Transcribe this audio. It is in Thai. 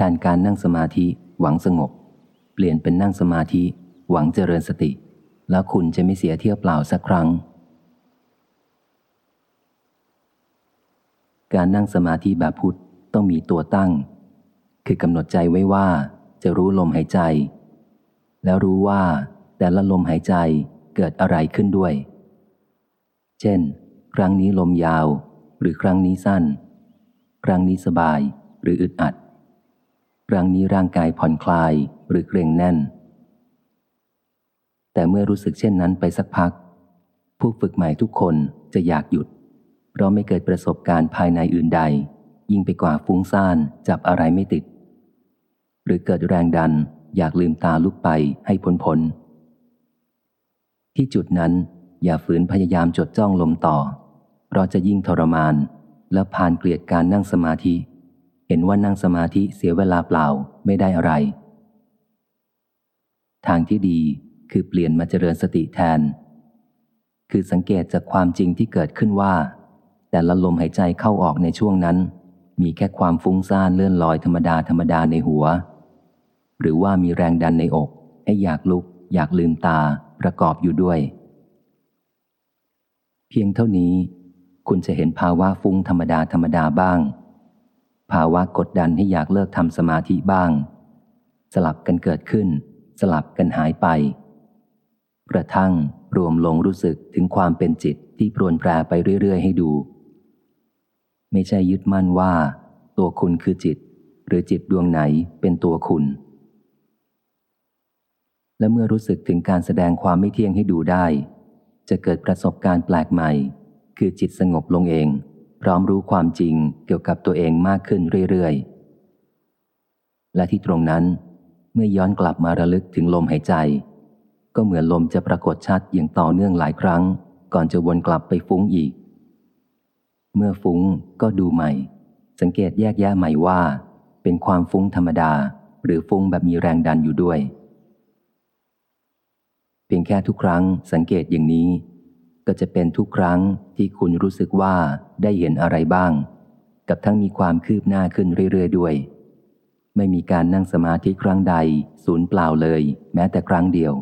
แทนการนั่งสมาธิหวังสงบ เปลี่ยนเป็นนั่งสมาธิหวังเจริญสติ แล้วคุณจะไม่เสียเที่ยวเปล่าสักครั้ง การนั่งสมาธิแบบพุทธต้องมีตัวตั้ง คือกำหนดใจไว้ว่าจะรู้ลมหายใจ แล้วรู้ว่าแต่ละลมหายใจเกิดอะไรขึ้นด้วย เช่น ครั้งนี้ลมยาว หรือครั้งนี้สั้น ครั้งนี้สบายหรืออึดอัด ครั้งนี้ร่างกายผ่อนคลายหรือเกร็งแน่น แต่เมื่อรู้สึกเช่นนั้นไปสักพัก ผู้ฝึกใหม่ทุกคนจะอยากหยุด เพราะไม่เกิดประสบการณ์ภายในอื่นใด ยิ่งไปกว่าฟุ้งซ่านจับอะไรไม่ติด หรือเกิดแรงดันอยากลืมตาลุกไปให้พ้นพ้นที่จุดนั้นอย่าฝืนพยายามจดจ้องลมต่อ เพราะจะยิ่งทรมาน และผ่านเกลียดการนั่งสมาธิ เห็นว่านั่งสมาธิเสียเวลาเปล่าไม่ได้อะไร ทางที่ดีคือเปลี่ยนมาเจริญสติแทน คือสังเกตจากความจริงที่เกิดขึ้นว่า แต่ละลมหายใจเข้าออกในช่วงนั้น มีแค่ความฟุ้งซ่านเลื่อนลอยธรรมดาธรรมดาในหัว หรือว่ามีแรงดันในอก ให้อยากลุก อยากลืมตาประกอบอยู่ด้วย เพียงเท่านี้คุณจะเห็นภาวะฟุ้งธรรมดาธรรมดาบ้าง ภาวะกดดันให้อยากเลิกทำสมาธิบ้าง สลับกันเกิดขึ้น สลับกันหายไป กระทั่งรวมลงรู้สึกถึงความเป็นจิตที่ปรวนแปรไปเรื่อย ๆ ให้ดู ไม่ใช่ยึดมั่นว่า ตัวคุณคือจิต หรือจิตดวงไหนเป็นตัวคุณ และเมื่อรู้สึกถึงการแสดงความไม่เที่ยงให้ดูได้ จะเกิดประสบการณ์แปลกใหม่ คือจิตสงบลงเอง พร้อมรู้ความจริงเกี่ยวกับตัวเองมากขึ้นเรื่อยๆ และที่ตรงนั้น เมื่อย้อนกลับมาระลึกถึงลมหายใจ ก็เหมือนลมจะปรากฏชัดอย่างต่อเนื่องหลายครั้ง ก่อนจะวนกลับไปฟุ้งอีก เมื่อฟุ้งก็ดูใหม่ สังเกตแยกแยะใหม่ว่า เป็นความฟุ้งธรรมดา หรือฟุ้งแบบมีแรงดันอยู่ด้วย เพียงแค่ทุกครั้งสังเกตอย่างนี้ ก็จะเป็นทุกครั้งที่คุณรู้สึกว่าได้เห็นอะไรบ้าง กับทั้งมีความคืบหน้าขึ้นเรื่อยๆด้วย ไม่มีการนั่งสมาธิครั้งใด ศูนย์เปล่าเลย แม้แต่ครั้งเดียว